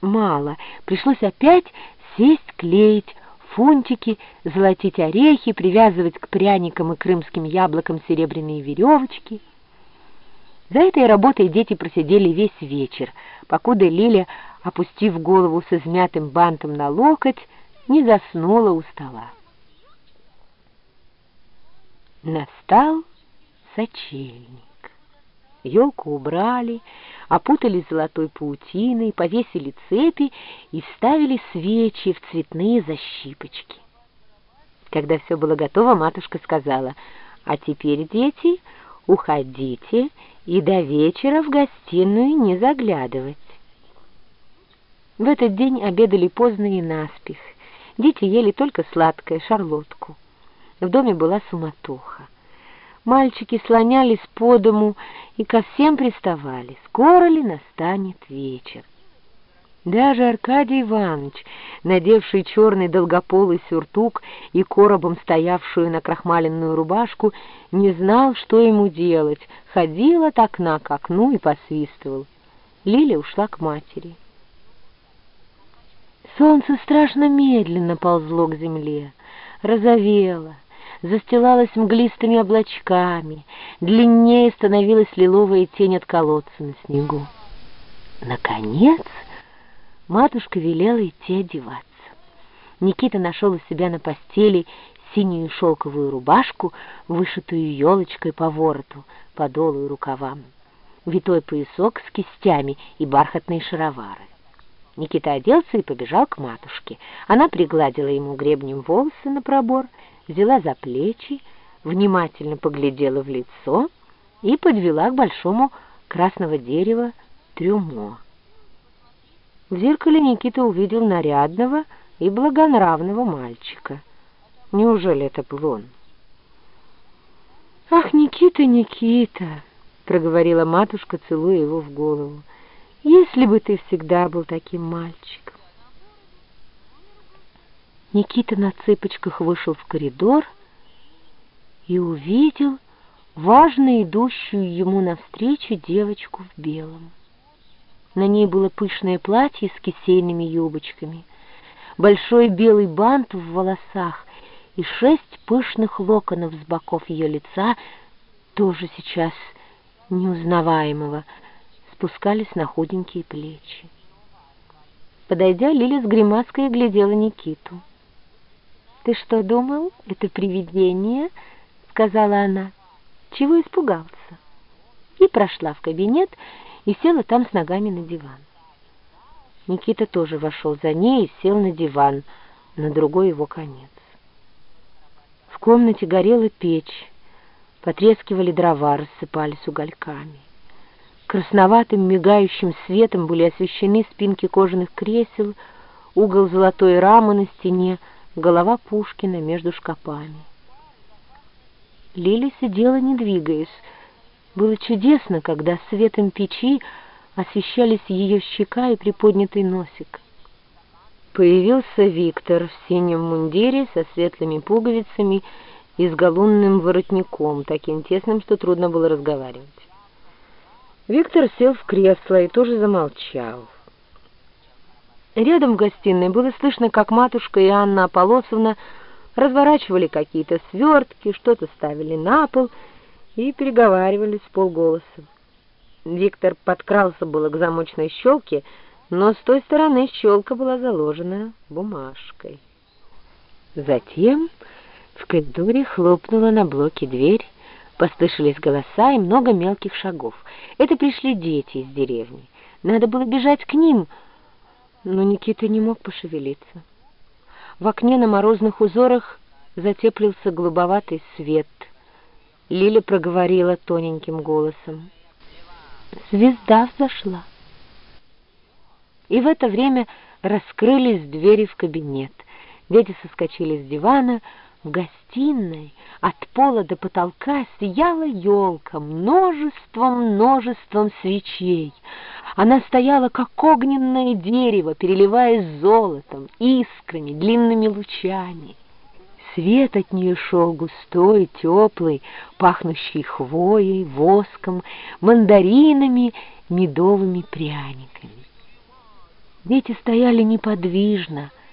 мало. Пришлось опять сесть клеить фунтики, золотить орехи, привязывать к пряникам и крымским яблокам серебряные веревочки. За этой работой дети просидели весь вечер, покуда Лиля, опустив голову с измятым бантом на локоть, не заснула у стола. Настал сочельник. Елку убрали, опутали золотой паутиной, повесили цепи и вставили свечи в цветные защипочки. Когда все было готово, матушка сказала, «А теперь, дети, уходите и до вечера в гостиную не заглядывать». В этот день обедали поздно и наспех. Дети ели только сладкое, шарлотку. В доме была суматоха. Мальчики слонялись по дому и ко всем приставали, скоро ли настанет вечер. Даже Аркадий Иванович, надевший черный долгополый сюртук и коробом стоявшую на крахмаленную рубашку, не знал, что ему делать, ходил от окна к окну и посвистывал. Лиля ушла к матери. Солнце страшно медленно ползло к земле, розовело, застилалась мглистыми облачками, длиннее становилась лиловая тень от колодца на снегу. Наконец матушка велела идти одеваться. Никита нашел у себя на постели синюю шелковую рубашку, вышитую елочкой по вороту, по долу и рукавам, витой поясок с кистями и бархатные шаровары. Никита оделся и побежал к матушке. Она пригладила ему гребнем волосы на пробор взяла за плечи, внимательно поглядела в лицо и подвела к большому красного дерева трюмо. В зеркале Никита увидел нарядного и благонравного мальчика. Неужели это был он? «Ах, Никита, Никита!» — проговорила матушка, целуя его в голову. «Если бы ты всегда был таким мальчиком!» Никита на цыпочках вышел в коридор и увидел важно идущую ему навстречу девочку в белом. На ней было пышное платье с кисейными юбочками, большой белый бант в волосах и шесть пышных локонов с боков ее лица, тоже сейчас неузнаваемого, спускались на худенькие плечи. Подойдя, Лиля с гримаской глядела Никиту. «Ты что думал, это привидение?» — сказала она. «Чего испугался?» И прошла в кабинет и села там с ногами на диван. Никита тоже вошел за ней и сел на диван, на другой его конец. В комнате горела печь, потрескивали дрова, рассыпались угольками. Красноватым мигающим светом были освещены спинки кожаных кресел, угол золотой рамы на стене — голова Пушкина между шкапами. Лили сидела, не двигаясь. Было чудесно, когда светом печи освещались ее щека и приподнятый носик. Появился Виктор в синем мундире со светлыми пуговицами и с галунным воротником, таким тесным, что трудно было разговаривать. Виктор сел в кресло и тоже замолчал. Рядом в гостиной было слышно, как матушка и Анна Аполосовна разворачивали какие-то свертки, что-то ставили на пол и переговаривались полголоса. Виктор подкрался было к замочной щелке, но с той стороны щелка была заложена бумажкой. Затем в коридоре хлопнула на блоке дверь, послышались голоса и много мелких шагов. Это пришли дети из деревни. Надо было бежать к ним — но Никита не мог пошевелиться. В окне на морозных узорах затеплился голубоватый свет. Лиля проговорила тоненьким голосом. «Звезда взошла». И в это время раскрылись двери в кабинет. Дети соскочили с дивана. В гостиной от пола до потолка сияла елка множеством-множеством свечей. Она стояла, как огненное дерево, переливаясь золотом, искрами, длинными лучами. Свет от нее шел густой, теплый, пахнущий хвоей, воском, мандаринами, медовыми пряниками. Дети стояли неподвижно,